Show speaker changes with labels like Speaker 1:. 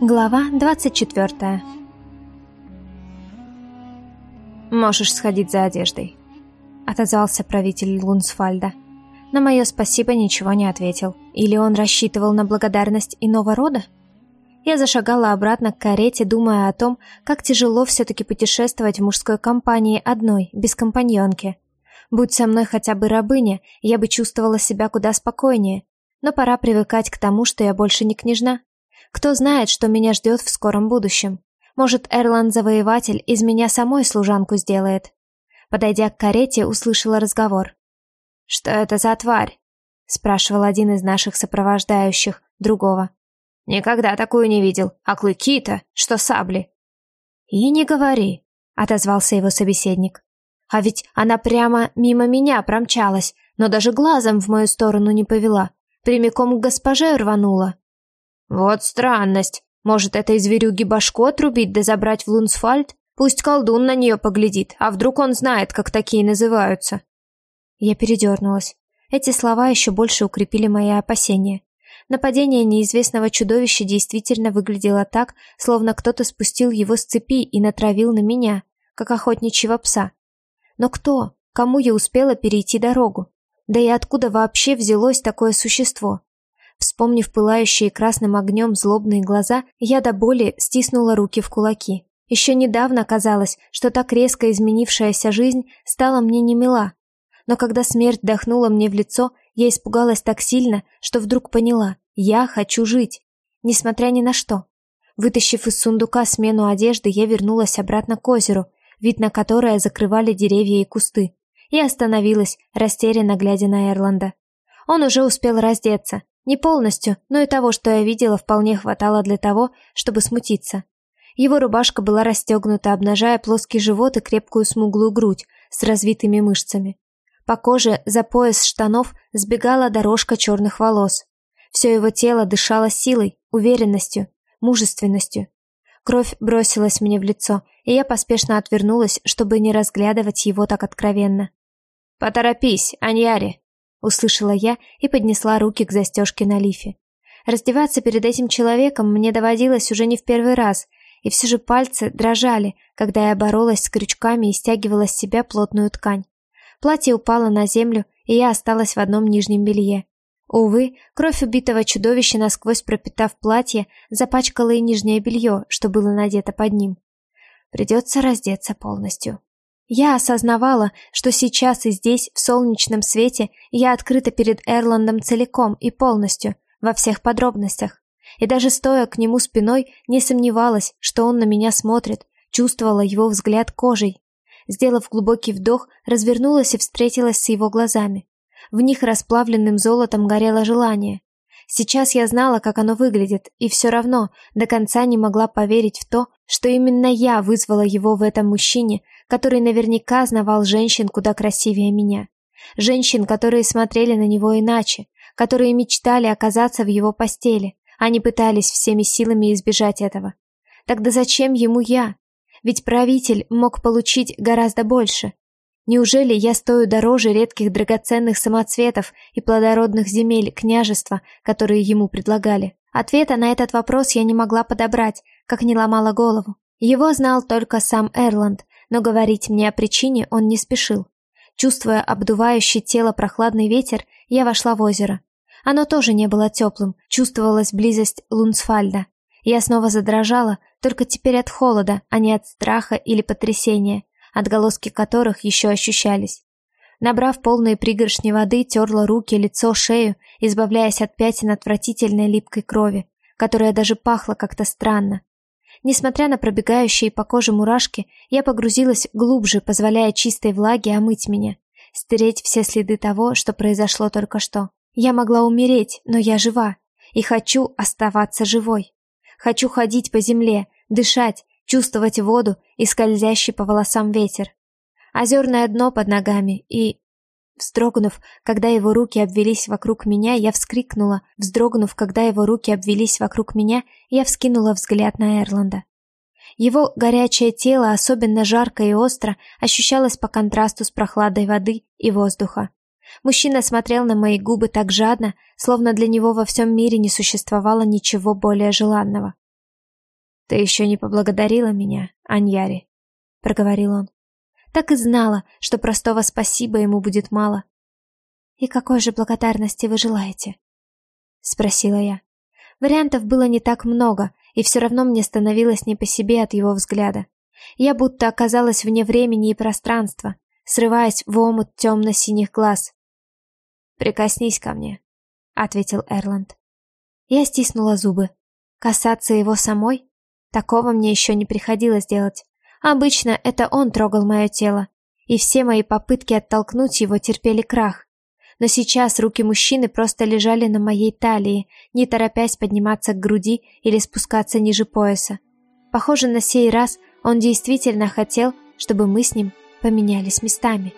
Speaker 1: Глава 24 «Можешь сходить за одеждой», — отозвался правитель Лунсфальда. На мое спасибо ничего не ответил. Или он рассчитывал на благодарность иного рода? Я зашагала обратно к карете, думая о том, как тяжело все-таки путешествовать в мужской компании одной, без компаньонки. Будь со мной хотя бы рабыня, я бы чувствовала себя куда спокойнее. Но пора привыкать к тому, что я больше не княжна. Кто знает, что меня ждет в скором будущем. Может, Эрланд-завоеватель из меня самой служанку сделает. Подойдя к карете, услышала разговор. «Что это за тварь?» — спрашивал один из наших сопровождающих, другого. «Никогда такую не видел. А клыки-то, что сабли?» «И не говори», — отозвался его собеседник. «А ведь она прямо мимо меня промчалась, но даже глазом в мою сторону не повела. Прямиком к госпоже рванула. Вот странность. Может, этой зверюги башку отрубить да забрать в Лунсфальд? Пусть колдун на нее поглядит, а вдруг он знает, как такие называются. Я передернулась. Эти слова еще больше укрепили мои опасения. Нападение неизвестного чудовища действительно выглядело так, словно кто-то спустил его с цепи и натравил на меня, как охотничьего пса. Но кто? Кому я успела перейти дорогу? Да и откуда вообще взялось такое существо? Вспомнив пылающие красным огнем злобные глаза, я до боли стиснула руки в кулаки. Еще недавно казалось, что так резко изменившаяся жизнь стала мне не мила. Но когда смерть дохнула мне в лицо, я испугалась так сильно, что вдруг поняла – я хочу жить, несмотря ни на что. Вытащив из сундука смену одежды, я вернулась обратно к озеру, вид на которое закрывали деревья и кусты, и остановилась, растерянно глядя на Эрланда. Он уже успел раздеться, не полностью, но и того, что я видела, вполне хватало для того, чтобы смутиться. Его рубашка была расстегнута, обнажая плоский живот и крепкую смуглую грудь с развитыми мышцами. По коже за пояс штанов сбегала дорожка черных волос. Все его тело дышало силой, уверенностью, мужественностью. Кровь бросилась мне в лицо, и я поспешно отвернулась, чтобы не разглядывать его так откровенно. «Поторопись, Аньяри!» Услышала я и поднесла руки к застежке на лифе. Раздеваться перед этим человеком мне доводилось уже не в первый раз, и все же пальцы дрожали, когда я боролась с крючками и стягивала с себя плотную ткань. Платье упало на землю, и я осталась в одном нижнем белье. Увы, кровь убитого чудовища, насквозь пропитав платье, запачкала и нижнее белье, что было надето под ним. Придется раздеться полностью. Я осознавала, что сейчас и здесь, в солнечном свете, я открыта перед Эрландом целиком и полностью, во всех подробностях. И даже стоя к нему спиной, не сомневалась, что он на меня смотрит, чувствовала его взгляд кожей. Сделав глубокий вдох, развернулась и встретилась с его глазами. В них расплавленным золотом горело желание. Сейчас я знала, как оно выглядит, и все равно до конца не могла поверить в то, что именно я вызвала его в этом мужчине, который наверняка знавал женщин куда красивее меня. Женщин, которые смотрели на него иначе, которые мечтали оказаться в его постели, а не пытались всеми силами избежать этого. Тогда зачем ему я? Ведь правитель мог получить гораздо больше. Неужели я стою дороже редких драгоценных самоцветов и плодородных земель княжества, которые ему предлагали? Ответа на этот вопрос я не могла подобрать, как не ломала голову. Его знал только сам Эрланд, но говорить мне о причине он не спешил. Чувствуя обдувающий тело прохладный ветер, я вошла в озеро. Оно тоже не было теплым, чувствовалась близость Лунсфальда. Я снова задрожала, только теперь от холода, а не от страха или потрясения, отголоски которых еще ощущались. Набрав полные пригоршни воды, терла руки, лицо, шею, избавляясь от пятен отвратительной липкой крови, которая даже пахла как-то странно, Несмотря на пробегающие по коже мурашки, я погрузилась глубже, позволяя чистой влаге омыть меня, стереть все следы того, что произошло только что. Я могла умереть, но я жива, и хочу оставаться живой. Хочу ходить по земле, дышать, чувствовать воду и скользящий по волосам ветер. Озерное дно под ногами и Вздрогнув, когда его руки обвелись вокруг меня, я вскрикнула. Вздрогнув, когда его руки обвелись вокруг меня, я вскинула взгляд на Эрланда. Его горячее тело, особенно жарко и остро, ощущалось по контрасту с прохладой воды и воздуха. Мужчина смотрел на мои губы так жадно, словно для него во всем мире не существовало ничего более желанного. «Ты еще не поблагодарила меня, Аньяри», — проговорил он. Так и знала, что простого спасибо ему будет мало. «И какой же благодарности вы желаете?» — спросила я. Вариантов было не так много, и все равно мне становилось не по себе от его взгляда. Я будто оказалась вне времени и пространства, срываясь в омут темно-синих глаз. «Прикоснись ко мне», — ответил Эрланд. Я стиснула зубы. Касаться его самой? Такого мне еще не приходилось делать. Обычно это он трогал мое тело, и все мои попытки оттолкнуть его терпели крах. Но сейчас руки мужчины просто лежали на моей талии, не торопясь подниматься к груди или спускаться ниже пояса. Похоже, на сей раз он действительно хотел, чтобы мы с ним поменялись местами.